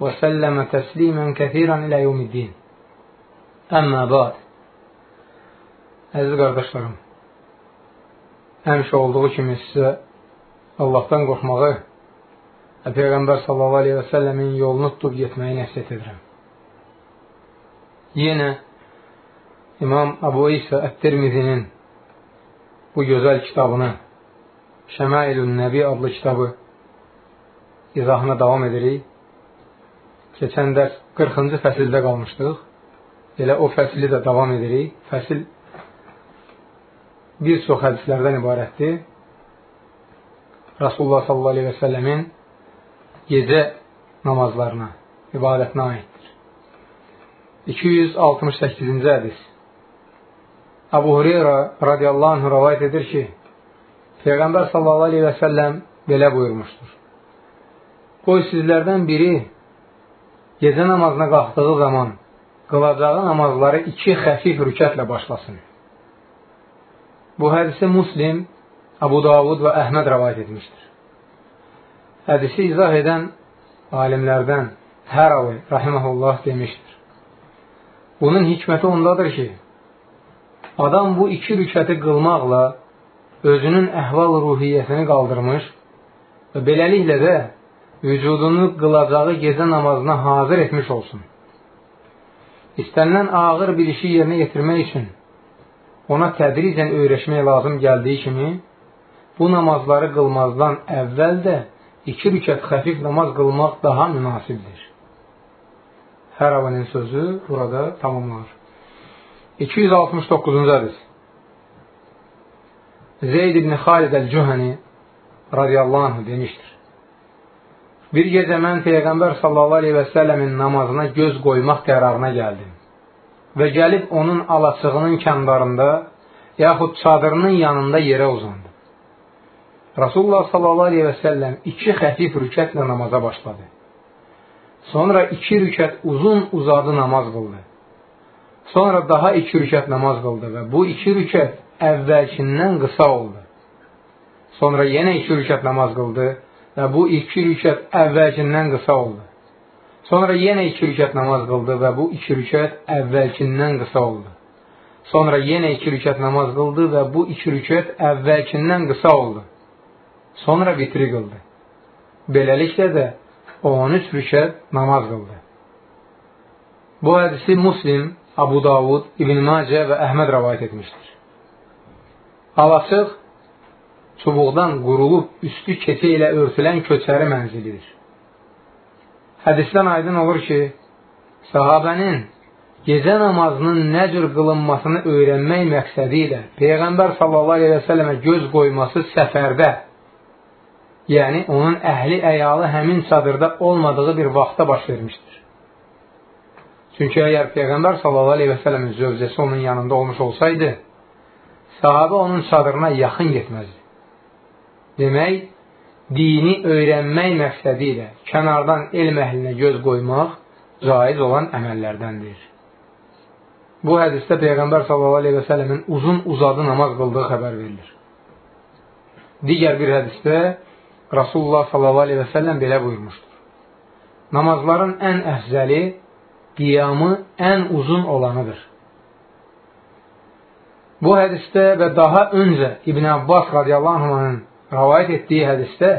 وسلم تسليما كثيرا إلى يوم الدين Əmmə bad Əziz qardaşlarım həmişə olduğu kimi sizə Allahdan qorxmağı və Peyğəmbər sallallahu aleyhi və səlləmin yolunu tutub getməyi nəsiyyət edirəm. Yenə İmam Abu İsa Ət-Tirmizinin bu gözəl kitabını Şəmailun Nəbi adlı kitabı izahına davam edirik. Keçən dərs 40-cı fəsildə qalmışdıq. Elə o fəsili də davam edirik. Fəsil bir çox hədislərdən ibarətdir. Rasulullah sallallahu aleyhi və səlləmin gecə namazlarına, ibadətinə aiddir. 268-ci hədis Abu Hureyra radiyallahu anh rəvayət edir ki, Peyğəmbər sallallahu aleyhi və səlləm belə buyurmuşdur. Qoy sizlərdən biri gecə namazına qalxdığı zaman qılacağı namazları iki xəfif rükətlə başlasın. Bu hədisi Muslim, Abu Davud və Əhməd rəvayət etmişdir. Hədisi izah edən alimlərdən Həravi rahiməhullah demişdir. Bunun hikməti ondadır ki, adam bu iki rükəti qılmaqla özünün əhval ruhiyyəsini qaldırmış və beləliklə də vücudunu qılacağı gecə namazına hazır etmiş olsun. İstənilən ağır bir işi yerinə yetirmək üçün ona tədricən öyrəşmək lazım gəldiyi kimi, bu namazları qılmazdan əvvəl də iki rükət xəfif namaz qılmaq daha münasibdir. Hər avinin sözü burada tamamlanır. 269-cu hədis Zeyd ibn Xalid əl-Cühəni radiyallahu anh demişdir. Bir gecə mən Peyğəmbər səlləmin namazına göz qoymaq qərarına gəldim və gəlib onun alaçığının kəndarında yaxud çadırının yanında yerə uzandım. Rasulullah səlləm iki xəfif rükətlə namaza başladı. Sonra iki rükət uzun uzadı namaz qıldı. Sonra daha iki rükət namaz qıldı və bu iki rükət əvvəlkindən qısa oldu. Sonra yenə iki rükət namaz qıldı və bu iki rükət əvvəlkindən qısa oldu. Sonra yenə iki rükət namaz qıldı və bu iki rükət əvvəlkindən qısa oldu. Sonra yenə iki rükət namaz qıldı və bu iki rükət əvvəlkindən qısa oldu. Sonra vitri qıldı. Beləliklə də 13 rükət namaz qıldı. Bu hədisi Muslim, Abu Davud, İbn Macə və Əhməd rəvayət etmişdir. Alaçıq çubuqdan qurulub üstü keçə ilə örtülən köçəri mənzilidir. Hədisdən aydın olur ki, sahabənin gecə namazının nə cür qılınmasını öyrənmək məqsədi ilə Peyğəmbər sallallahu aleyhi və sələmə göz qoyması səfərdə, yəni onun əhli əyalı həmin çadırda olmadığı bir vaxtda baş vermişdir. Çünki əgər Peyğəmbər sələmin zövcəsi onun yanında olmuş olsaydı, sahabə onun çadırına yaxın getməzdi. Demək, dini öyrənmək məqsədi ilə kənardan elm əhlinə göz qoymaq caiz olan əməllərdəndir. Bu hədisdə Peyğəmbər s.ə.v-in uzun uzadı namaz qıldığı xəbər verilir. Digər bir hədisdə Rasulullah s.ə.v belə buyurmuşdur. Namazların ən əfzəli qiyamı ən uzun olanıdır. Bu hədisdə və daha öncə İbn Abbas radiyallahu anh'ın rəvayət etdiyi hədisdə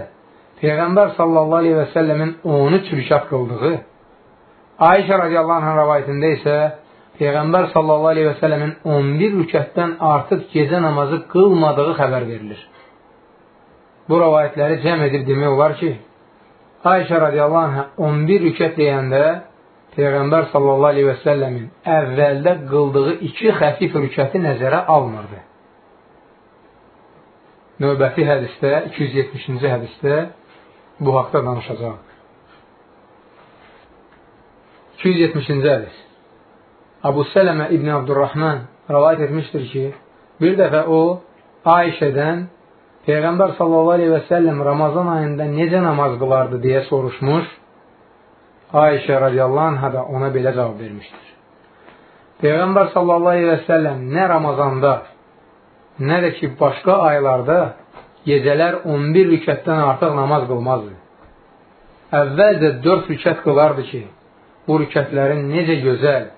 Peyğəmbər sallallahu aleyhi və səlləmin 13 rükat qıldığı, Ayşə radiyallahu anh rəvayətində isə Peyğəmbər sallallahu aleyhi və səlləmin 11 rükətdən artıq gecə namazı qılmadığı xəbər verilir. Bu rəvayətləri cəm edib demək olar ki, Ayşə radiyallahu anh 11 rükət deyəndə Peyğəmbər sallallahu aleyhi və səlləmin əvvəldə qıldığı iki xəfif rükəti nəzərə almırdı. Növbəti hədisdə, 270-ci hədisdə bu haqda danışacaq. 270-ci hədis. Abu Sələmə İbn Abdurrahman rəvayət etmişdir ki, bir dəfə o Ayşədən Peyğəmbər sallallahu aleyhi və səlləm Ramazan ayında necə namaz qılardı deyə soruşmuş. Ayşə radiyallahu anhə də ona belə cavab vermişdir. Peyğəmbər sallallahu aleyhi və səlləm nə Ramazanda, nə də ki, başqa aylarda gecələr 11 rükətdən artıq namaz qılmazdı. Əvvəlcə 4 rükət qılardı ki, bu rükətlərin necə gözəl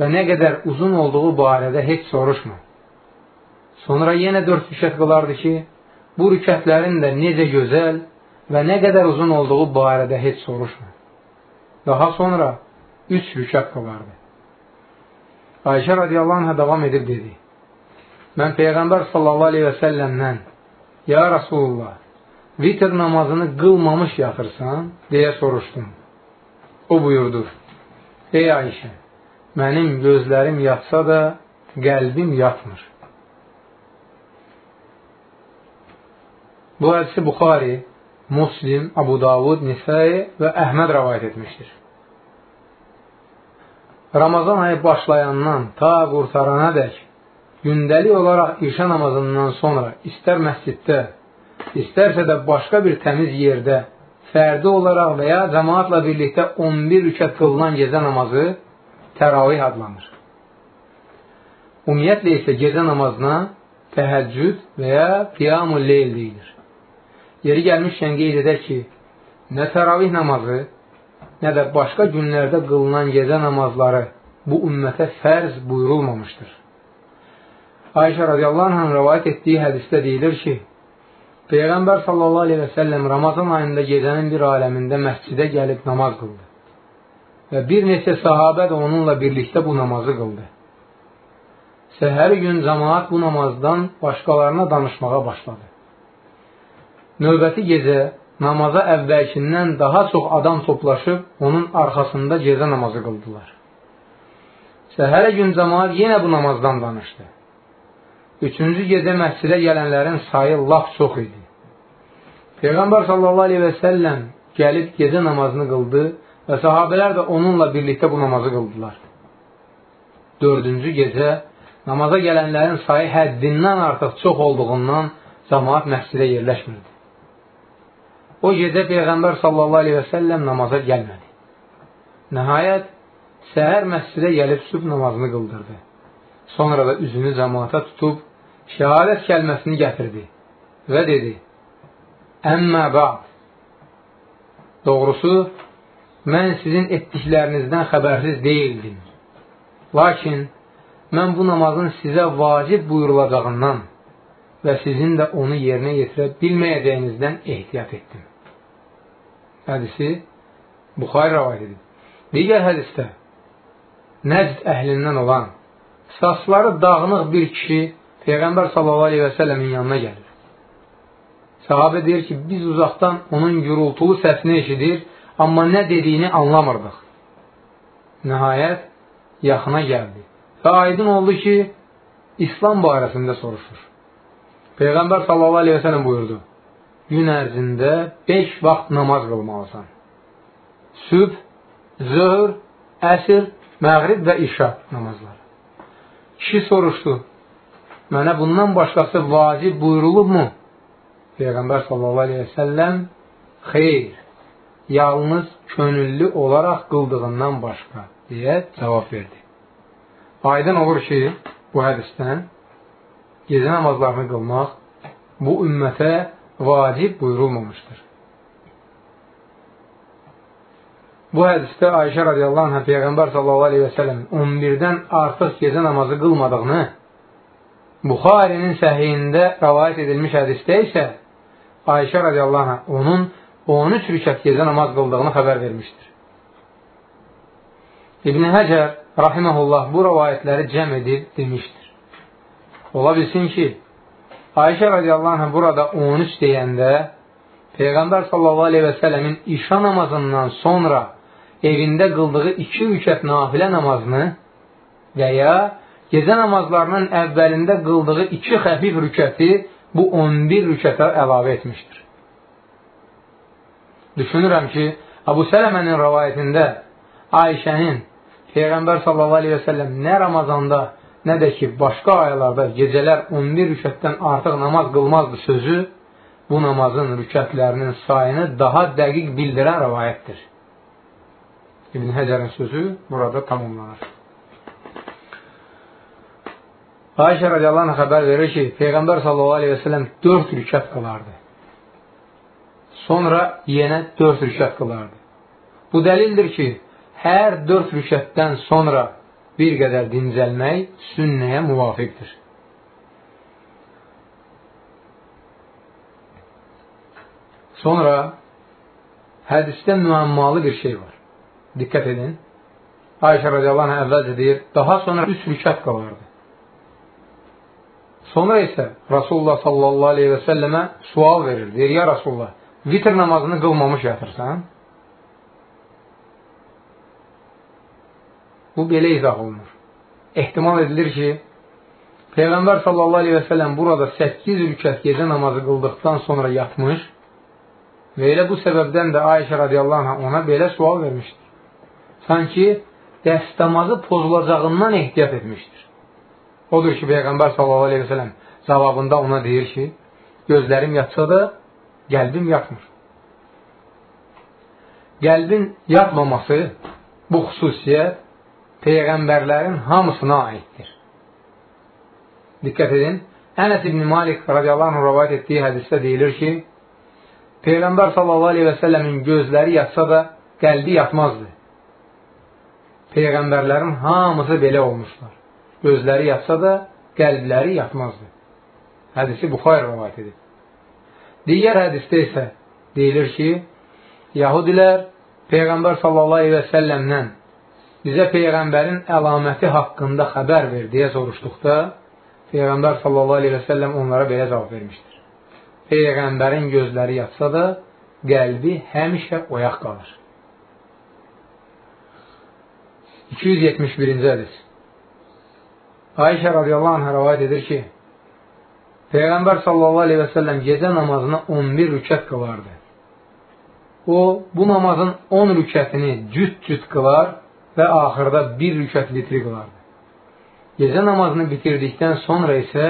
və nə qədər uzun olduğu barədə heç soruşma. Sonra yenə dörd rükət qılardı ki, bu rükətlərin də necə gözəl və nə qədər uzun olduğu barədə heç soruşma. Daha sonra üç rükət qılardı. Ayşə radiyallahu anhə davam edib dedi, mən Peyğəmbər sallallahu aleyhi və səlləmdən, Ya Rasulullah, vitr namazını qılmamış yatırsan, deyə soruşdum. O buyurdu, Ey Ayşə, mənim gözlərim yatsa da, qəlbim yatmır. Bu hədisi Buxari, Muslim, Abu Davud, Nisai və Əhməd rəvayət etmişdir. Ramazan ayı başlayandan ta qurtarana dək gündəlik olaraq işə namazından sonra istər məsciddə, istərsə də başqa bir təmiz yerdə fərdi olaraq və ya cəmaatla birlikdə 11 rükət qılınan gecə namazı təravih adlanır. Ümumiyyətlə isə gecə namazına təhəccüd və ya qiyam-ı leyl deyilir. Yeri gəlmişkən qeyd edək ki, nə təravih namazı, nə də başqa günlərdə qılınan gecə namazları bu ümmətə fərz buyurulmamışdır. Ayşə radiyallahu anhın rəvayət etdiyi hədisdə deyilir ki, Peyğəmbər sallallahu aleyhi və səlləm Ramazan ayında gecənin bir aləmində məscidə gəlib namaz qıldı və bir neçə sahabə də onunla birlikdə bu namazı qıldı. Səhəri gün cəmaat bu namazdan başqalarına danışmağa başladı. Növbəti gecə namaza əvvəlkindən daha çox adam toplaşıb onun arxasında gecə namazı qıldılar. Səhərə gün cəmaat yenə bu namazdan danışdı. Üçüncü gecə məscidə gələnlərin sayı laf çox idi. Peyğəmbər sallallahu aleyhi və səlləm gəlib gecə namazını qıldı və sahabələr də onunla birlikdə bu namazı qıldılar. Dördüncü gecə namaza gələnlərin sayı həddindən artıq çox olduğundan cəmaat məscidə yerləşmirdi. O gecə Peyğəmbər sallallahu aleyhi və səlləm namaza gəlmədi. Nəhayət, səhər məscidə gəlib süb namazını qıldırdı. Sonra da üzünü cəmaata tutub, şəhadət kəlməsini gətirdi və dedi, Əmmə ba'd. Doğrusu, mən sizin etdiklərinizdən xəbərsiz deyildim. Lakin, mən bu namazın sizə vacib buyurulacağından və sizin də onu yerinə yetirə bilməyəcəyinizdən ehtiyat etdim. Hədisi Buxari rəvayət edib. Digər hədisdə Nəcd əhlindən olan saçları dağınıq bir kişi Peyğəmbər səlləmin yanına gəlir. Sahabə deyir ki, biz uzaqdan onun gürultulu səsini eşidir, amma nə dediyini anlamırdıq. Nəhayət, yaxına gəldi və aydın oldu ki, İslam barəsində soruşur. Peyğəmbər sələm buyurdu, gün ərzində 5 vaxt namaz qılmalısan. Sübh, zöhr, əsr, məğrib və işa namazları. Kişi soruşdu, mənə bundan başqası vacib buyurulubmu? Peyğəmbər səlləm, xeyr, yalnız könüllü olaraq qıldığından başqa deyə cavab verdi. Aydın olur ki, bu hədisdən gecə namazlarını qılmaq bu ümmətə vacib buyurulmamışdır. Bu hədisdə Ayşə radiyallahu anh Peyğəmbər sallallahu aleyhi və sələm 11-dən artıq gecə namazı qılmadığını Buxarinin səhiyində rəvayət edilmiş hədisdə isə Ayşə radiyallahu anh onun 13 rükət gecə namaz qıldığını xəbər vermişdir. İbn Həcər rahiməhullah bu rəvayətləri cəm edib demişdir. Ola bilsin ki, Ayşə radiyallahu anh burada 13 deyəndə Peyğəmbər sallallahu aleyhi və sələmin işa namazından sonra evində qıldığı iki rükət nafilə namazını və ya gecə namazlarının əvvəlində qıldığı iki xəfif rükəti bu 11 rükətə əlavə etmişdir. Düşünürəm ki, Abu Sələmənin rəvayətində Ayşənin Peyğəmbər sallallahu aleyhi və səlləm nə Ramazanda, nə də ki, başqa aylarda gecələr 11 rükətdən artıq namaz qılmazdı sözü bu namazın rükətlərinin sayını daha dəqiq bildirən rəvayətdir. İbn Həcərin sözü burada tamamlanır. Ayşə radiyallahu anh xəbər verir ki, Peyğəmbər sallallahu aleyhi və səlləm 4 rükət qılardı. Sonra yenə 4 rükət qılardı. Bu dəlildir ki, hər 4 rükətdən sonra bir qədər dincəlmək sünnəyə müvafiqdir. Sonra hədisdə müəmmalı bir şey var. Diqqət edin. Ayşə radiyallahu anh əvvəlcə deyir, daha sonra 3 rükət qalardı. Sonra isə Rasulullah sallallahu aleyhi və səlləmə sual verir. Deyir, ya Rasulullah, vitr namazını qılmamış yatırsan? Bu belə izah olunur. Ehtimal edilir ki, Peyğəmbər sallallahu aleyhi və səlləm burada 8 rükət gecə namazı qıldıqdan sonra yatmış və elə bu səbəbdən də Ayşə radiyallahu anh ona belə sual vermişdir. Sanki dəstəmazı pozulacağından ehtiyat etmişdir. Odur ki, Peyğəmbər sələm cavabında ona deyir ki, gözlərim yatsa da qəlbim yatmır. Qəlbin yatmaması bu xüsusiyyət Peyğəmbərlərin hamısına aiddir. Diqqət edin, Ənəs ibn Malik radiyallahu anh rəvayət etdiyi hədisdə deyilir ki, Peyğəmbər sallallahu aleyhi və səlləmin gözləri yatsa da qəlbi yatmazdı. Peyğəmbərlərin hamısı belə olmuşlar gözləri yatsa da qəlbləri yatmazdı. Hədisi Buxar rəvayət edib. Digər hədisdə isə deyilir ki, Yahudilər Peyğəmbər sallallahu aleyhi və səlləmdən bizə Peyğəmbərin əlaməti haqqında xəbər ver deyə soruşduqda, Peyğəmbər sallallahu aleyhi və səlləm onlara belə cavab vermişdir. Peyğəmbərin gözləri yatsa da, qəlbi həmişə oyaq qalır. 271-ci hədis Ayşə radiyallahu anh rəvayət edir ki, Peyğəmbər sallallahu aleyhi və səlləm gecə namazına 11 rükət qılardı. O, bu namazın 10 rükətini cüt-cüt qılar və axırda 1 rükət vitri qılardı. Gecə namazını bitirdikdən sonra isə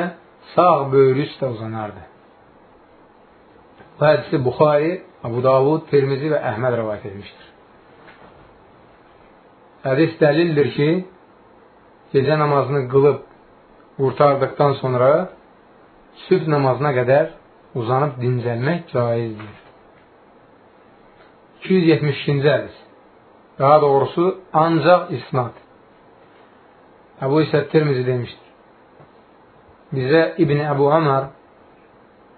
sağ böyrü üstə uzanardı. Bu hədisi Buxari, Abu Davud, Tirmizi və Əhməd rəvayət etmişdir. Hədis dəlildir ki, gecə namazını qılıb qurtardıqdan sonra sübh namazına qədər uzanıb dincəlmək caizdir. 272-ci hədis Daha doğrusu, ancaq isnad. Əbu İsə Tirmizi demişdir. Bizə İbn Əbu Amar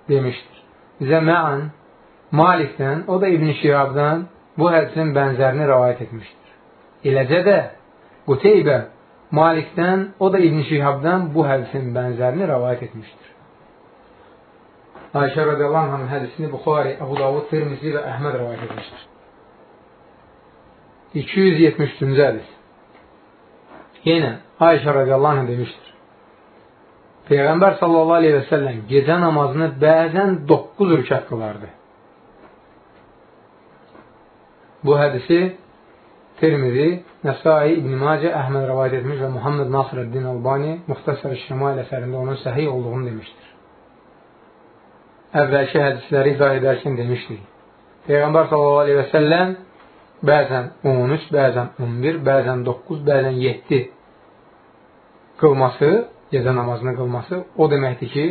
demişdir. Bizə Mə'an Malikdən, o da İbn Şihabdan bu hədisin bənzərini rəvayət etmişdir. Eləcə də Quteybə Malikdən, o da İbn Şihabdan bu hədisin bənzərini rəvayət etmişdir. Ayşə radiyallahu anh hədisini Buxari, Abu Davud, Tirmizi və Əhməd rəvayət etmişdir. 273-cü hədis Yenə Ayşə radiyallahu anh demişdir. Peyğəmbər sallallahu aleyhi və səlləm gecə namazını bəzən 9 rükət qılardı. Bu hədisi Tirmizi, Nəsai, İbn Macə, Əhməd rəvayət etmiş və Muhammed Nasrəddin Albani Muxtasar Şəmail əsərində onun səhih olduğunu demişdir. Əvvəlki hədisləri izah edərkən demişdik. Peyğəmbər sallallahu aleyhi və səlləm bəzən 13, bəzən 11, bəzən 9, bəzən 7 qılması, gecə namazını qılması o deməkdir ki,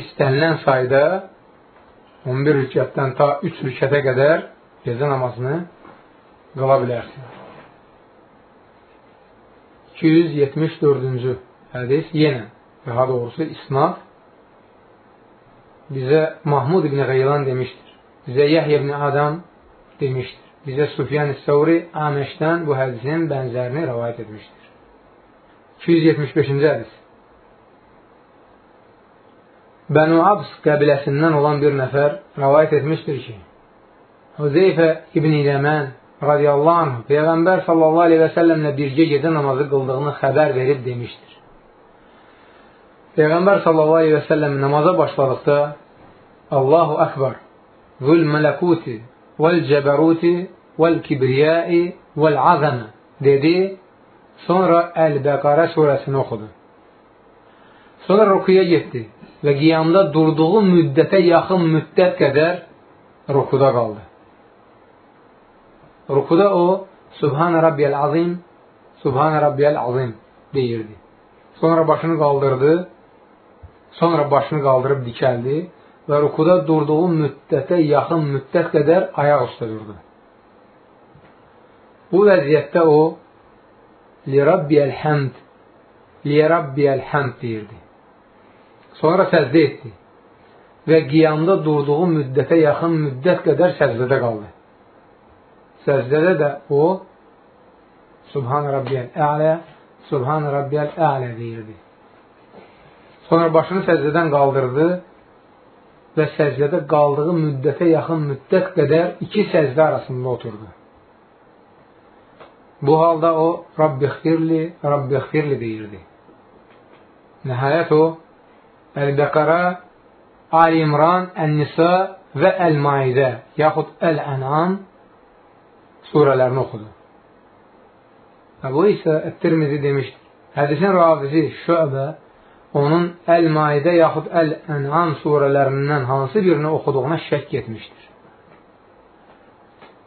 istənilən sayda 11 rükətdən ta 3 rükətə qədər gecə namazını qala bilərsiniz. 274-cü hədis yenə, daha doğrusu isnad bizə Mahmud ibn Qeylan demişdir. Bizə Yahya ibn Adam demişdir. Bizə Sufyan Səvri Aməşdən bu hədisin bənzərini rəvayət etmişdir. 275-ci hədis Bənu Abs qəbiləsindən olan bir nəfər rəvayət etmişdir ki, Hüzeyfə ibn İləmən radiyallahu anh Peyğəmbər sallallahu aleyhi və səlləmlə birgə gecə namazı qıldığını xəbər verib demişdir. Peyğəmbər sallallahu aleyhi və səlləm namaza başladıqda Allahu Akbar Zul mələkuti vəl cəbəruti vəl kibriyai vəl-azəmə dedi, sonra Əl-Bəqarə surəsini oxudu. Sonra rukuya getdi və qiyamda durduğu müddətə yaxın müddət qədər rukuda qaldı. Rukuda o, Subhanə Rabbiyəl Azim, Subhanə Rabbiyəl Azim deyirdi. Sonra başını qaldırdı, sonra başını qaldırıb dikəldi və rukuda durduğu müddətə yaxın müddət qədər ayaq üstə durdu. Bu vəziyyətdə o, Lirabbiyəl həmd, Lirabbiyəl həmd deyirdi. Sonra səzdə etdi və qiyamda durduğu müddətə yaxın müddət qədər səzdədə qaldı. Səzdədə də o, Subhan Rabbiyəl Ələ, Subhan Rabbiyəl Ələ deyirdi. Sonra başını səzdədən qaldırdı və səzdədə qaldığı müddətə yaxın müddət qədər iki səzdə arasında oturdu. Bu halda o, Rabbi xfirli, Rabbi xfirli deyirdi. Nəhayət o, Əl-Bəqara, Ali İmran, Ən-Nisa və Əl-Maidə, yaxud Əl-Ənam surələrini oxudu. Və bu isə Ət-Tirmizi demişdir. Hədisin ravizi Şöbə onun Əl-Maidə yaxud Əl-Ənam surələrindən hansı birini oxuduğuna şəkk etmişdir.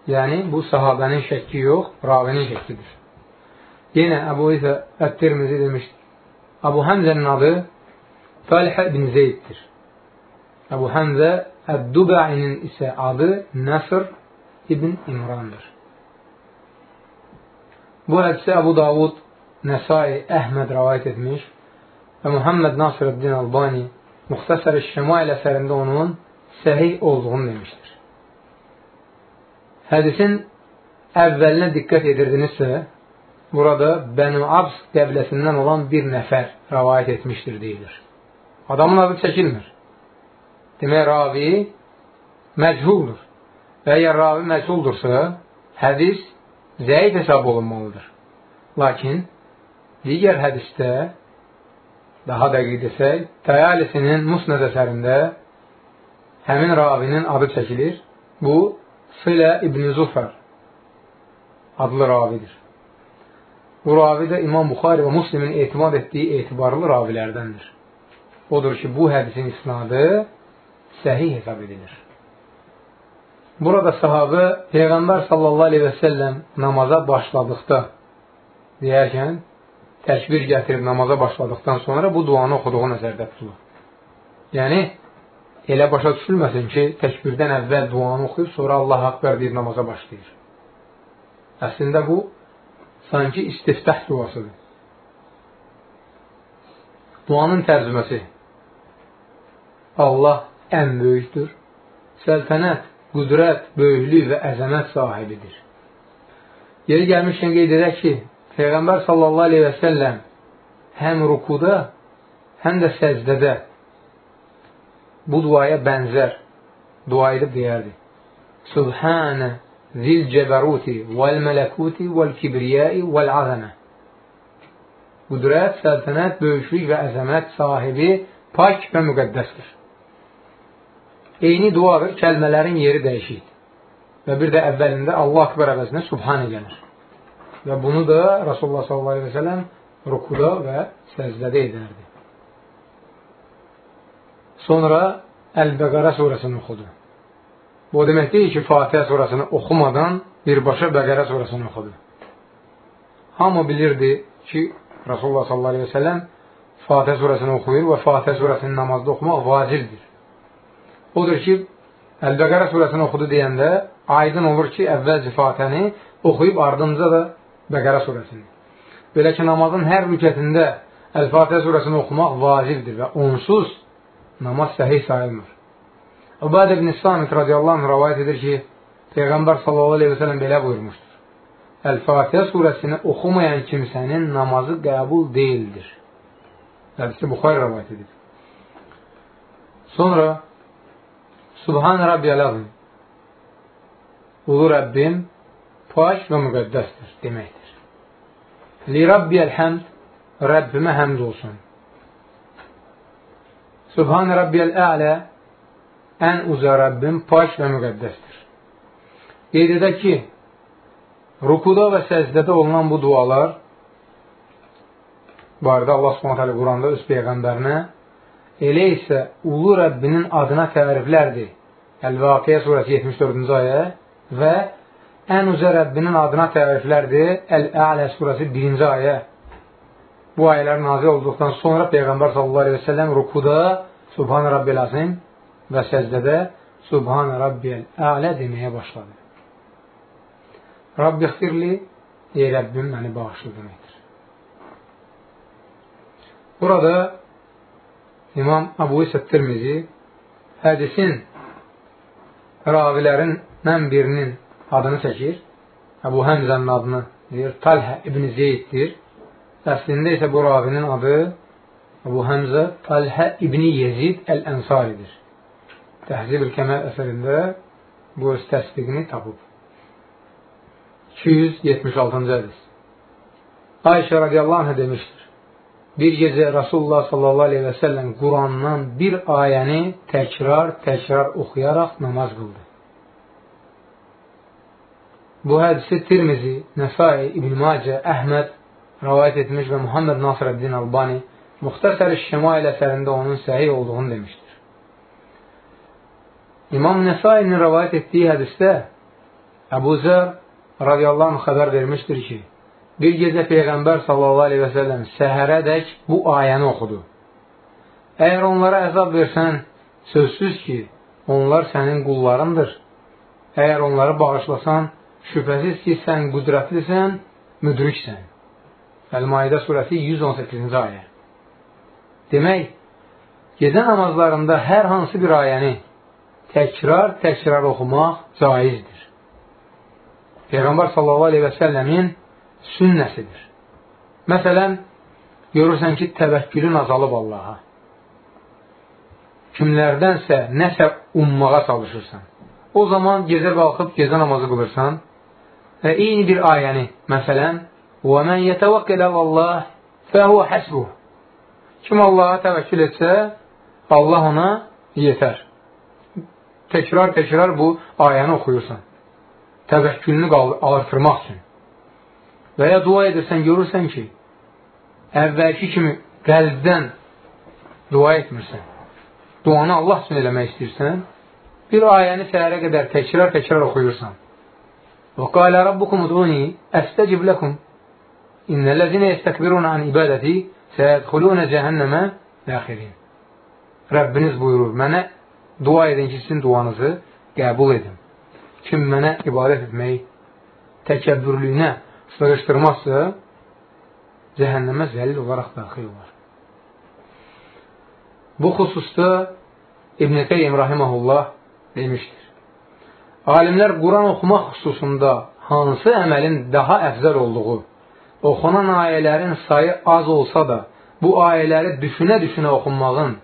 Yəni, bu sahabənin şəkki yox, ravinin şəkkidir. Yenə Əbu İsə Ət-Tirmizi demişdir. Əbu Həmzənin adı Talhə ibn Zeyddir. Əbu Həmzə Əd-Dubəinin isə adı Nəsr ibn İmrandır. Bu hədisi Əbu Davud, Nəsai, Əhməd rəvayət etmiş və Muhammed Nasirəddin Albani Muxtasar-ı Şəmail əsərində onun səhih olduğunu demişdir. Hədisin əvvəlinə diqqət edirdinizsə, burada Bənu Abs qəbiləsindən olan bir nəfər rəvayət etmişdir deyilir. Adamın adı çəkilmir. Demək, ravi məchuldur. Və əgər ravi məchuldursa, hədis zəif hesab olunmalıdır. Lakin digər hədisdə, daha dəqiq desək, Təyalisinin Musnəd əsərində həmin ravinin adı çəkilir. Bu, Silə İbn Zufər adlı ravidir. Bu ravi də İmam Buxari və Muslimin etimad etdiyi etibarlı ravilərdəndir. Odur ki, bu hədisin isnadı səhih hesab edilir. Burada sahabı Peyğəmbər sallallahu aleyhi və səlləm namaza başladıqda deyərkən təkbir gətirib namaza başladıqdan sonra bu duanı oxuduğu nəzərdə tutulur. Yəni, elə başa düşülməsin ki, təkbirdən əvvəl duanı oxuyub, sonra Allah haqbər deyib namaza başlayır. Əslində bu, sanki istiftah duasıdır. Duanın tərcüməsi Allah ən böyükdür. Səltənət, qüdrət, böyüklük və əzəmət sahibidir. Yeri gəlmişkən qeyd edək ki, Peyğəmbər sallallahu aleyhi və səlləm həm rukuda, həm də səcdədə bu duaya bənzər dua edib deyərdi. Subhanə zil cəbəruti vəl mələkuti vəl kibriyai vəl azəmə. Qüdrət, səltənət, böyüklük və əzəmət sahibi pak və müqəddəsdir. Eyni duadır, kəlmələrin yeri dəyişir. Və bir də əvvəlində Allah akbar əvəzinə Subhanə gəlir. Və bunu da Rasulullah s.a.v. rukuda və səcdədə edərdi. Sonra Əl-Bəqara surəsini oxudu. Bu demək deyil ki, Fatihə surəsini oxumadan birbaşa Bəqərə surəsini oxudu. Hamı bilirdi ki, Rasulullah s.a.v. Fatihə surəsini oxuyur və Fatihə surəsini namazda oxumaq vacibdir. Odur ki, Əl-Bəqərə surəsini oxudu deyəndə aydın olur ki, əvvəlcə Fatihəni oxuyub ardınca da Bəqərə surəsini. Belə ki, namazın hər rükətində Əl-Fatihə surəsini oxumaq vacibdir və onsuz namaz səhih sayılmır. Ubad ibn Samit radiyallahu anh rəvayət edir ki, Peyğəmbər sallallahu aleyhi və sələm belə buyurmuşdur. Əl-Fatihə surəsini oxumayan kimsənin namazı qəbul deyildir. Hədisi Buxar rəvayət edir. Sonra Subhan Rabbiyəl azim. Ulu Rəbbim pak və müqəddəsdir deməkdir. Li Rabbiyəl həmd, Rəbbimə həmd olsun. Subhan Rabbiyəl ələ, ən uca Rəbbim pak və müqəddəsdir. Qeyd edək ki, rukuda və səcdədə olunan bu dualar barədə Allah Subhanahu taala Quranda öz peyğəmbərinə elə isə ulu Rəbbinin adına təriflərdir. Əl-Vaqiyə surəsi 74-cü ayə və ən uca Rəbbinin adına təriflərdir. Əl-Ələ surəsi 1-ci ayə. Bu ayələr nazil olduqdan sonra Peyğəmbər sallallahu aleyhi və səlləm rukuda Subhan Rabbil Azim və səcdədə Subhan Rabbil Ələ deməyə başladı. Rabbi xfirli, ey Rəbbim məni bağışlı deməkdir. Burada İmam Əbu İsə Tirmizi hədisin ravilərindən birinin adını çəkir. Əbu Həmzənin adını deyir. Talhə ibn Zeyddir. Əslində isə bu ravinin adı Əbu Həmzə Talhə ibn Yezid Əl-Ənsaridir. Təhzib-ül Kəməl əsərində bu öz təsdiqini tapıb. 276-cı hədis. Ayşə radiyallahu anh demişdir. Bir gecə Rasulullah sallallahu aleyhi və səlləm Qurandan bir ayəni təkrar-təkrar oxuyaraq namaz qıldı. Bu hədisi Tirmizi, Nəsai, İbn Macə, Əhməd rəvayət etmiş və Muhammed Nasirəddin Albani Muxtasər-i Şemail əsərində onun səhi olduğunu demişdir. İmam Nəsainin rəvayət etdiyi hədisdə Əbu Zər radiyallahu anh xəbər vermişdir ki, bir gecə Peyğəmbər səlləm səhərədək bu ayəni oxudu. Əgər onlara əzab versən, sözsüz ki, onlar sənin qullarındır. Əgər onları bağışlasan, şübhəsiz ki, sən qüdrətlisən, müdriksən. Əl-Maidə surəsi 118-ci ayə. Demək, gecə namazlarında hər hansı bir ayəni təkrar-təkrar oxumaq caizdir. Peyğəmbər sallallahu aleyhi və səlləmin sünnəsidir. Məsələn, görürsən ki, təvəkkülün azalıb Allaha. Kimlərdənsə nəsə ummağa çalışırsan. O zaman gecə qalxıb gecə namazı qılırsan və eyni bir ayəni, məsələn, وَمَنْ يَتَوَكَّلَ اللّٰهِ فَهُوَ حَسْبُهُ Kim Allaha təvəkkül etsə, Allah ona yetər. Təkrar-təkrar bu ayəni oxuyursan. Təvəkkülünü artırmaq üçün və ya dua edirsən, görürsən ki, əvvəlki kimi qəlbdən dua etmirsən, duanı Allah üçün eləmək istəyirsən, bir ayəni səhərə qədər təkrar-təkrar oxuyursan. Və qalə rabbukum uduni əstəcib ləkum innələzinə yəstəkbiruna an ibadəti səyədxulunə cəhənnəmə dəxirin. Rəbbiniz buyurur, mənə dua edin ki, sizin duanızı qəbul edin. Kim mənə ibadət etmək təkəbbürlüyünə sığışdırmazsa, cəhənnəmə zəlil olaraq daxil olar. Bu xüsusda İbn-i Qeym Rahiməhullah demişdir. Alimlər Quran oxumaq xüsusunda hansı əməlin daha əfzəl olduğu, oxunan ayələrin sayı az olsa da, bu ayələri düşünə-düşünə oxunmağın,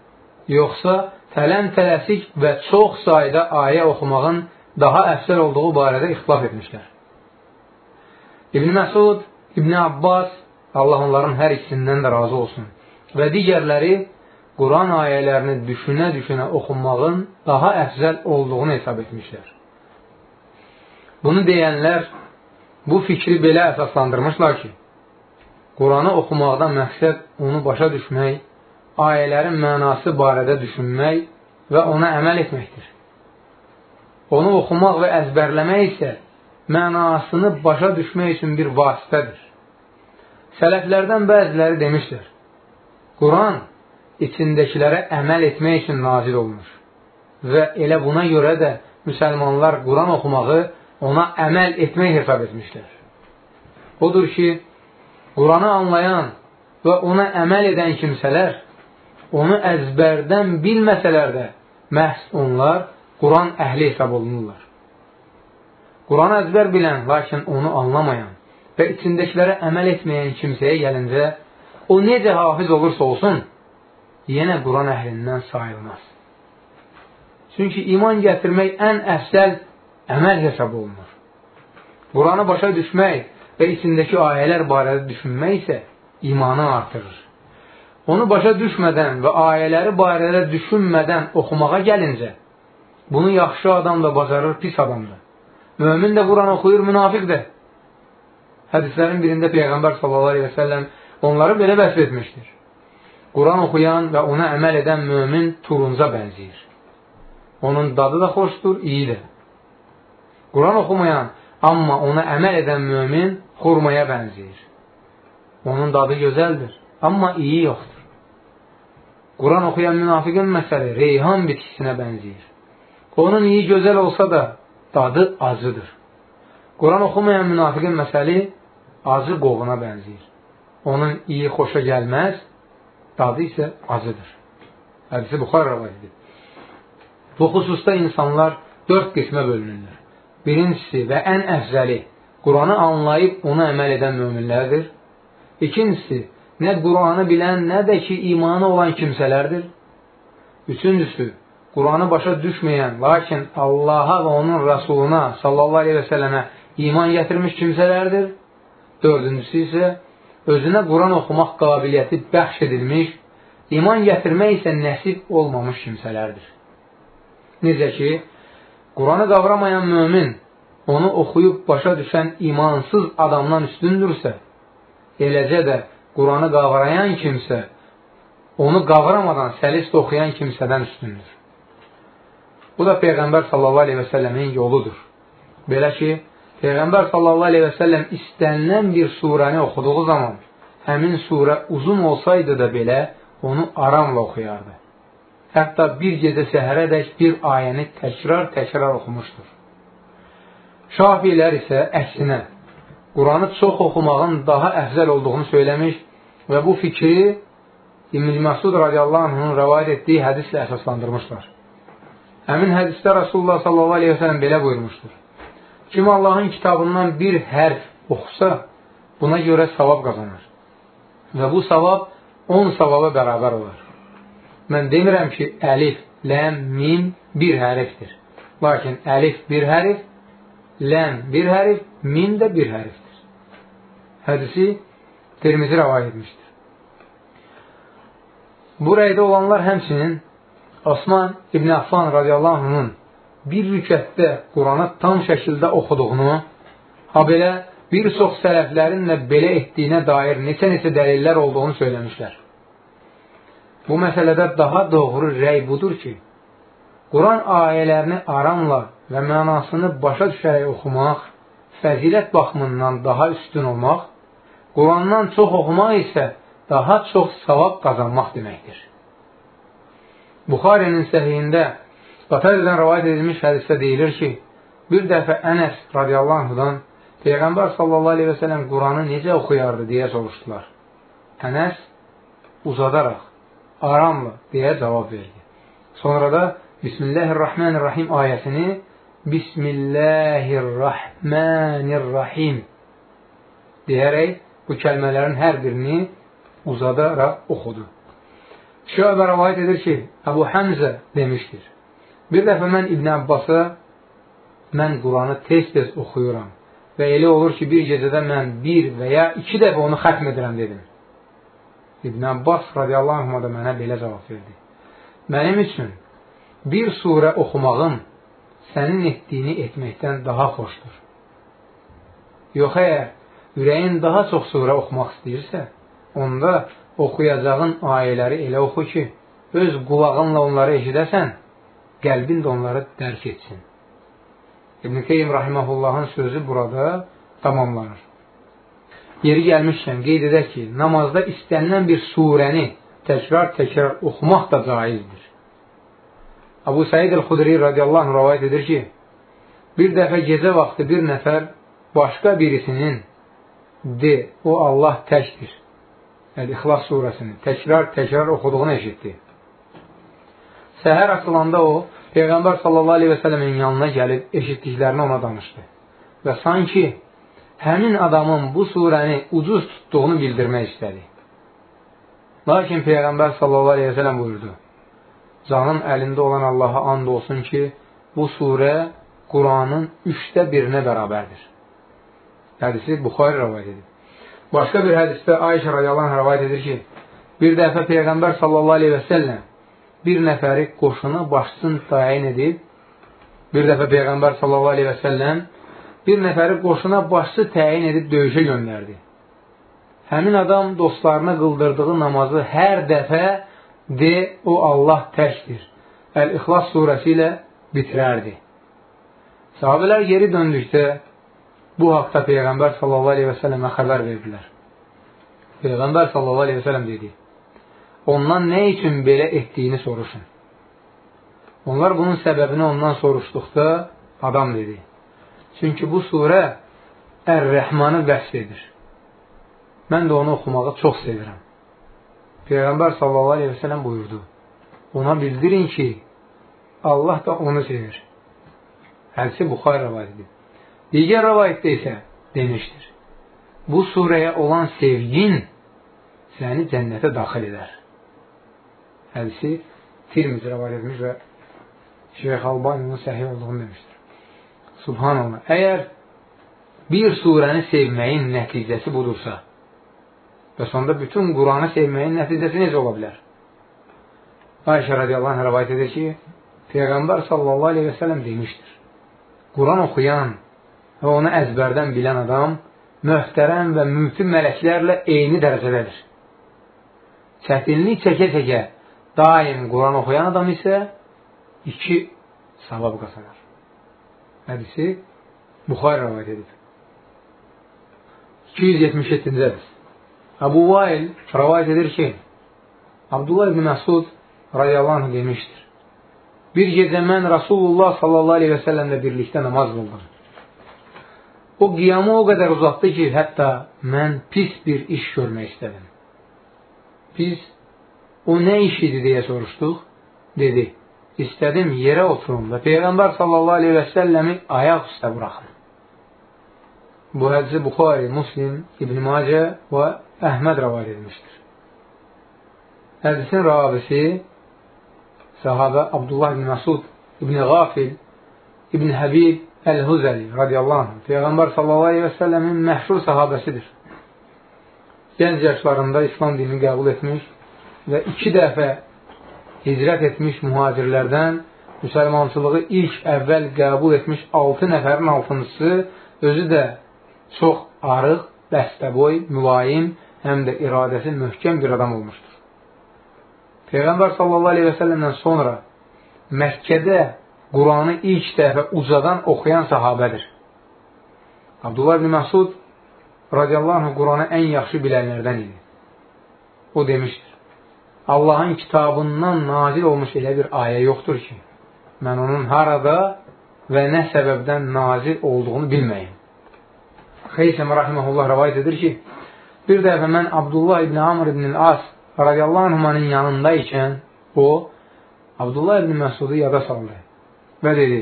yoxsa tələm-tələsik və çox sayda ayə oxumağın daha əfsəl olduğu barədə ixtilaf etmişlər. İbn Məsud, İbn Abbas, Allah onların hər ikisindən də razı olsun və digərləri Quran ayələrini düşünə-düşünə oxunmağın daha əfzəl olduğunu hesab etmişlər. Bunu deyənlər bu fikri belə əsaslandırmışlar ki, Quranı oxumaqdan məqsəd onu başa düşmək, ayələrin mənası barədə düşünmək və ona əməl etməkdir. Onu oxumaq və əzbərləmək isə mənasını başa düşmək üçün bir vasitədir. Sələflərdən bəziləri demişdir, Quran içindəkilərə əməl etmək üçün nazil olmuş və elə buna görə də müsəlmanlar Quran oxumağı ona əməl etmək hesab etmişlər. Odur ki, Quranı anlayan və ona əməl edən kimsələr onu əzbərdən bilməsələr də məhz onlar Quran əhli hesab olunurlar. Quranı əzbər bilən, lakin onu anlamayan və içindəkilərə əməl etməyən kimsəyə gəlincə, o necə hafiz olursa olsun, yenə Quran əhlindən sayılmaz. Çünki iman gətirmək ən əfsəl əməl hesab olunur. Quranı başa düşmək və içindəki ayələr barədə düşünmək isə imanı artırır. Onu başa düşmədən və ayələri barədə düşünmədən oxumağa gəlincə, bunu yaxşı adam da bacarır, pis adam da. Mömin də Quran oxuyur, münafiq də. Hədislərin birində Peyğəmbər sallallahu aleyhi və səlləm onları belə vəsf etmişdir. Quran oxuyan və ona əməl edən mömin turunca bənziyir. Onun dadı da xoşdur, iyi də. Quran oxumayan, amma ona əməl edən mömin xurmaya bənziyir. Onun dadı gözəldir, amma iyi yoxdur. Quran oxuyan münafiqin məsəli reyhan bitkisinə bənziyir. Onun iyi gözəl olsa da, dadı acıdır. Quran oxumayan münafiqin məsəli acı qovuna bənziyir. Onun iyi xoşa gəlməz, dadı isə acıdır. Hədisi Buxar rəvayətidir. Bu xüsusda insanlar dörd qismə bölünürlər. Birincisi və ən əfzəli Quranı anlayıb ona əməl edən möminlərdir. İkincisi, nə Quranı bilən, nə də ki, imanı olan kimsələrdir. Üçüncüsü, Quranı başa düşməyən, lakin Allaha və onun Rəsuluna sallallahu aleyhi və sələmə iman gətirmiş kimsələrdir. Dördüncüsü isə özünə Quran oxumaq qabiliyyəti bəxş edilmiş, iman gətirmək isə nəsib olmamış kimsələrdir. Necə ki, Quranı qavramayan mömin onu oxuyub başa düşən imansız adamdan üstündürsə, eləcə də Quranı qavrayan kimsə onu qavramadan səlist oxuyan kimsədən üstündür. Bu da Peyğəmbər səlləmin yoludur. Belə ki, Peyğəmbər səlləm istənilən bir surəni oxuduğu zaman həmin surə uzun olsaydı da belə onu aramla oxuyardı. Hətta bir gecə səhərədək bir ayəni təkrar-təkrar oxumuşdur. Şafilər isə əksinə Quranı çox oxumağın daha əfzəl olduğunu söyləmiş və bu fikri İbn-i Məsud radiyallahu anhın rəvayət etdiyi hədislə əsaslandırmışlar. Həmin hədisdə Rasulullah sələm belə buyurmuşdur. Kim Allahın kitabından bir hərf oxusa, buna görə savab qazanır. Və bu savab 10 savaba bərabər olar. Mən demirəm ki, əlif, ləm, mim bir hərfdir. Lakin əlif bir hərf, ləm bir hərf, mim də bir hərfdir. Hədisi Tirmizi rəvayət etmişdir. Bu rəydə olanlar həmçinin Osman İbn Affan radiyallahu anh'ın bir rükətdə Quranı tam şəkildə oxuduğunu, ha belə bir çox sələflərin də belə etdiyinə dair neçə-neçə dəlillər olduğunu söyləmişlər. Bu məsələdə daha doğru rəy budur ki, Quran ayələrini aramla və mənasını başa düşərək oxumaq, fəzilət baxımından daha üstün olmaq, Qurandan çox oxumaq isə daha çox savab qazanmaq deməkdir. Buxarinin səhiyində Qataridən rəvayət edilmiş hədisdə deyilir ki, bir dəfə Ənəs radiyallahu anhudan Peyğəmbər sallallahu aleyhi və sələm Quranı necə oxuyardı deyə soruşdular. Ənəs uzadaraq, aramla deyə cavab verdi. Sonra da Bismillahirrahmanirrahim ayəsini Bismillahirrahmanirrahim deyərək bu kəlmələrin hər birini uzadaraq oxudu. Şöbə rəvayət edir ki, Əbu Həmzə demişdir. Bir dəfə mən İbn Abbasa mən Quranı tez-tez oxuyuram və elə olur ki, bir gecədə mən bir və ya iki dəfə onu xətm edirəm dedim. İbn Abbas radiyallahu anh da mənə belə cavab verdi. Mənim üçün bir surə oxumağım sənin etdiyini etməkdən daha xoşdur. Yox əgər ürəyin daha çox surə oxumaq istəyirsə, onda oxuyacağın ayələri elə oxu ki, öz qulağınla onları eşidəsən, qəlbin də onları dərk etsin. İbn-i Qeym Rahiməhullahın sözü burada tamamlanır. Yeri gəlmişkən qeyd edək ki, namazda istənilən bir surəni təkrar-təkrar oxumaq da caizdir. Abu Said el-Xudri radiyallahu anh rəvayət edir ki, bir dəfə gecə vaxtı bir nəfər başqa birisinin de, o Allah təkdir. Yəni, İxlas surəsini təkrar-təkrar oxuduğunu eşitdi. Səhər açılanda o, Peyğəmbər sallallahu aleyhi və sələmin yanına gəlib eşitdiklərini ona danışdı. Və sanki həmin adamın bu surəni ucuz tutduğunu bildirmək istədi. Lakin Peyğəmbər sallallahu aleyhi və sələm buyurdu. Canım əlində olan Allaha and olsun ki, bu surə Quranın üçdə birinə bərabərdir. Hədisi Buxari rəvayət edir. Başqa bir hədisdə Ayşə radiyallahu rəvayət edir ki, bir dəfə Peyğəmbər sallallahu aleyhi və səlləm bir nəfəri qoşuna başçın tayin edib, bir dəfə Peyğəmbər sallallahu aleyhi və səlləm bir nəfəri qoşuna başçı təyin edib döyüşə göndərdi. Həmin adam dostlarına qıldırdığı namazı hər dəfə de, o Allah təkdir. Əl-İxlas surəsi ilə bitirərdi. Sahabələr geri döndükdə bu haqda Peyğəmbər sallallahu aleyhi və sələmə xəbər verdilər. Peyğəmbər sallallahu aleyhi və sələm dedi, ondan nə üçün belə etdiyini soruşun. Onlar bunun səbəbini ondan soruşduqda adam dedi. Çünki bu surə Ər-Rəhmanı vəsf edir. Mən də onu oxumağı çox sevirəm. Peyğəmbər sallallahu aleyhi və sələm buyurdu. Ona bildirin ki, Allah da onu sevir. Hədisi Buxar rəvayət edir. Digər rəvayətdə isə demişdir. Bu surəyə olan sevgin səni cənnətə daxil edər. Hədisi Tirmiz rəvayət etmiş və Şeyx Albaninin səhih olduğunu demişdir. Subhanallah. Əgər bir surəni sevməyin nəticəsi budursa, və sonda bütün Quranı sevməyin nəticəsi necə ola bilər? Ayşə radiyallahu anh rəvayət edir ki, Peyğəmbər sallallahu aleyhi və sələm demişdir. Quran oxuyan və onu əzbərdən bilən adam möhtərəm və mümkün mələklərlə eyni dərəcədədir. Çətinlik çəkə-çəkə daim Quran oxuyan adam isə iki savab qazanar. Hədisi Buxar rəvayət edib. 277-ci hədis. Əbu Vail rəvayət edir ki, Abdullah ibn Məsud radiyallahu demişdir. Bir gecə mən Rasulullah sallallahu aleyhi və səlləmlə birlikdə namaz qıldım. O qiyamı o qədər uzatdı ki, hətta mən pis bir iş görmək istədim. Pis, o nə iş idi deyə soruşduq. Dedi, istədim yerə oturum və Peyğəmbər sallallahu aleyhi və səlləmi ayaq üstə buraxım. Bu hədisi Buxari, Muslim, İbn Macə və Əhməd rəvad edilmişdir. Hədisin ravisi sahabə Abdullah ibn Məsud, İbn Qafil, İbn Həbib Əl-Huzəli radiyallahu anh, Peyğəmbər sallallahu aleyhi və səlləmin məhşur sahabəsidir. Gənc yaşlarında İslam dinini qəbul etmiş və iki dəfə hicrət etmiş mühacirlərdən müsəlmançılığı ilk əvvəl qəbul etmiş 6 nəfərin altıncısı özü də çox arıq, bəstəboy, mülayim, həm də iradəsi möhkəm bir adam olmuşdur. Peyğəmbər sallallahu aleyhi və səlləmdən sonra Məkkədə Quranı ilk dəfə ucadan oxuyan sahabədir. Abdullah ibn Məsud radiyallahu anh Quranı ən yaxşı bilənlərdən idi. O demişdir. Allahın kitabından nazil olmuş elə bir ayə yoxdur ki, mən onun harada və nə səbəbdən nazil olduğunu bilməyim. Xeysəm rahiməhullah rəvayət edir ki, bir dəfə mən Abdullah ibn Amr ibn As radiyallahu anhumanın yanında ikən o, Abdullah ibn Məsudu yada saldı və dedi,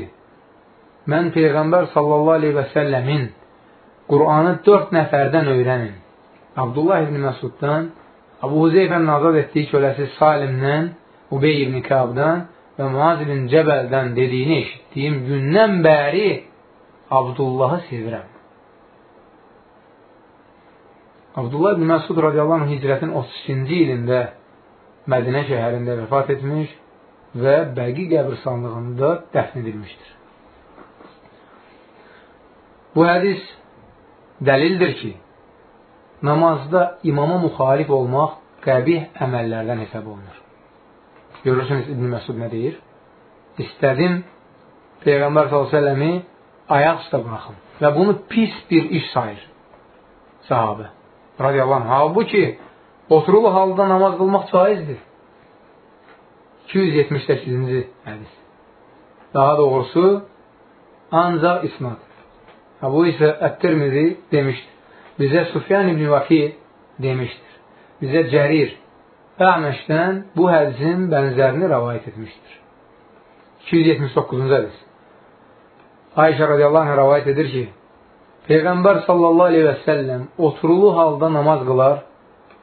mən Peyğəmbər sallallahu aleyhi və səlləmin Qur'anı dörd nəfərdən öyrənin. Abdullah ibn Məsuddan Abu Huzeyfənin azad etdiyi köləsi Salimdən, Ubey ibn Kabdan və Muaz ibn Cəbəldən dediyini eşitdiyim gündən bəri Abdullahı sevirəm. Abdullah ibn Məsud radiyallahu anh hicrətin 32-ci ilində Mədinə şəhərində vəfat etmiş və Bəqi qəbirstanlığında dəfn edilmişdir. Bu hədis dəlildir ki, namazda imama müxalif olmaq qəbih əməllərdən hesab olunur. Görürsünüz İbn Məsud nə deyir? İstədim Peyğəmbər s.ə.v-i ayaq üstə buraxım. Və bunu pis bir iş sayır sahabə. Radiyallahu anh. Halbuki oturulu halda namaz qılmaq caizdir. 278-ci hədis. Daha doğrusu ancaq isnad. Ha, bu isə Ət-Tirmizi demişdir. Bizə Sufyan ibn Vaki demişdir. Bizə Cərir Əməşdən bu hədisin bənzərini rəvayət etmişdir. 279-cu hədis. Ayşə radiyallahu anh rəvayət edir ki, Peyğəmbər sallallahu aleyhi və səlləm oturulu halda namaz qılar,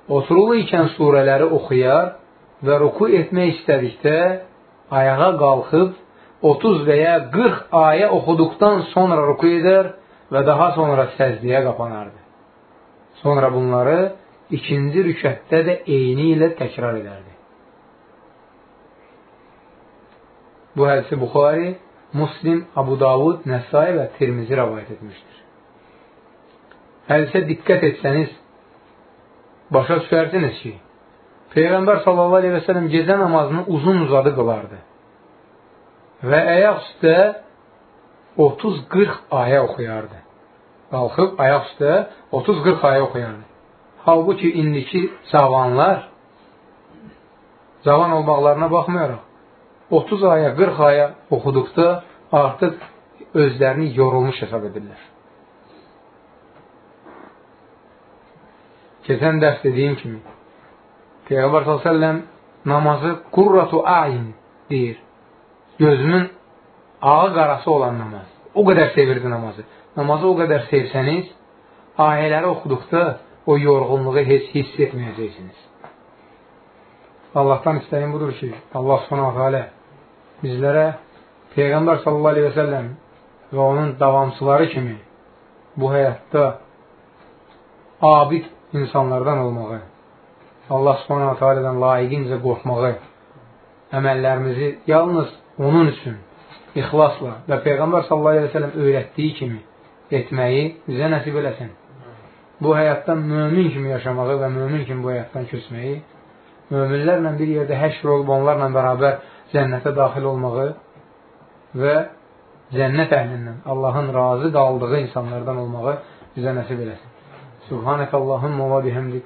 oturulu ikən surələri oxuyar və ruku etmək istədikdə ayağa qalxıb 30 və ya 40 ayə oxuduqdan sonra ruku edər və daha sonra səzdəyə qapanardı. Sonra bunları ikinci rükətdə də eyni ilə təkrar edərdi. Bu hədisi Buxari Muslim, Abu Davud, Nəsai və Tirmizi rəvayət etmişdir. Hədisə diqqət etsəniz, başa düşərsiniz ki, Peyğəmbər sələm gecə namazını uzun uzadı qılardı və ayaq üstə 30-40 ayə oxuyardı. Qalxıb ayaq üstə 30-40 ayə oxuyardı. Halbuki indiki cavanlar cavan olmaqlarına baxmayaraq 30 aya, 40 aya oxuduqda artıq özlərini yorulmuş hesab edirlər. Keçən dərs dediyim kimi Peyğəmbər s.ə.v namazı qurratu ayin deyir. Gözümün ağı qarası olan namaz. O qədər sevirdi namazı. Namazı o qədər sevsəniz, ayələri oxuduqda o yorğunluğu heç hiss etməyəcəksiniz. Allahdan istəyim budur ki, Allah alə bizlərə Peyğəmbər səlləm və onun davamçıları kimi bu həyatda abid insanlardan olmağı, Allah subhanahu alədən layiqincə qorxmağı, əməllərimizi yalnız onun üçün ixlasla və Peyğəmbər sallallahu aleyhi və səlləm öyrətdiyi kimi etməyi bizə nəsib eləsin. Bu həyatda mömin kimi yaşamağı və mömin kimi bu həyatdan köçməyi möminlərlə bir yerdə həşr olub onlarla bərabər cənnətə daxil olmağı və cənnət əhlindən Allahın razı qaldığı insanlardan olmağı bizə nəsib eləsin. Subhanəkə Allahumma və bihəmdik.